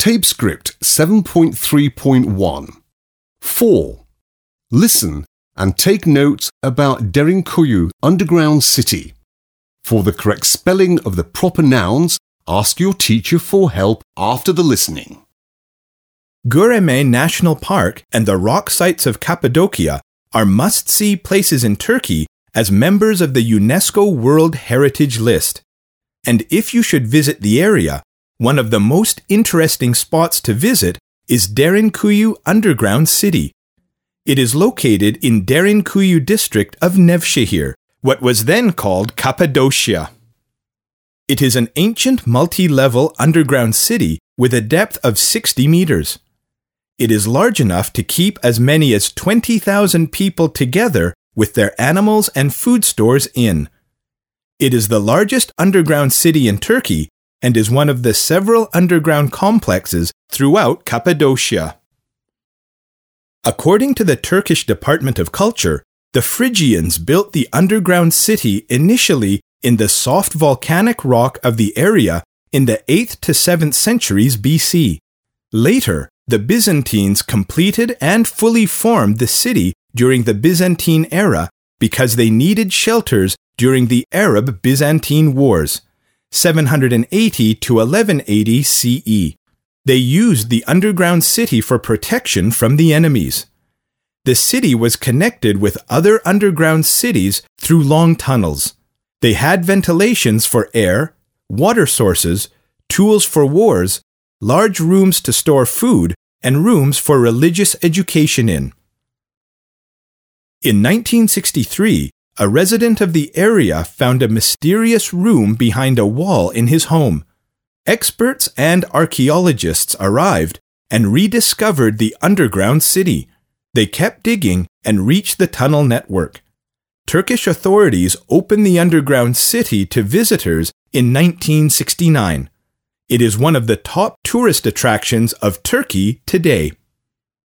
Tape script 7.3.1. 4. Listen and take notes about Derinkuyu Underground City. For the correct spelling of the proper nouns, ask your teacher for help after the listening. Göreme National Park and the rock sites of Cappadocia are must see places in Turkey as members of the UNESCO World Heritage List. And if you should visit the area, one of the most interesting spots to visit is Derinkuyu Underground City. It is located in Derinkuyu district of Nevşehir, what was then called Cappadocia. It is an ancient multi level underground city with a depth of 60 meters. It is large enough to keep as many as 20,000 people together with their animals and food stores in. It is the largest underground city in Turkey and is one of the several underground complexes throughout Cappadocia. According to the Turkish Department of Culture, the Phrygians built the underground city initially in the soft volcanic rock of the area in the 8th to 7th centuries BC. Later, the Byzantines completed and fully formed the city during the Byzantine era because they needed shelters during the Arab Byzantine Wars, 780 to 1180 CE. They used the underground city for protection from the enemies. The city was connected with other underground cities through long tunnels. They had ventilations for air, water sources, tools for wars, large rooms to store food, and rooms for religious education in. In 1963, a resident of the area found a mysterious room behind a wall in his home. Experts and archaeologists arrived and rediscovered the underground city. They kept digging and reached the tunnel network. Turkish authorities opened the underground city to visitors in 1969. It is one of the top tourist attractions of Turkey today.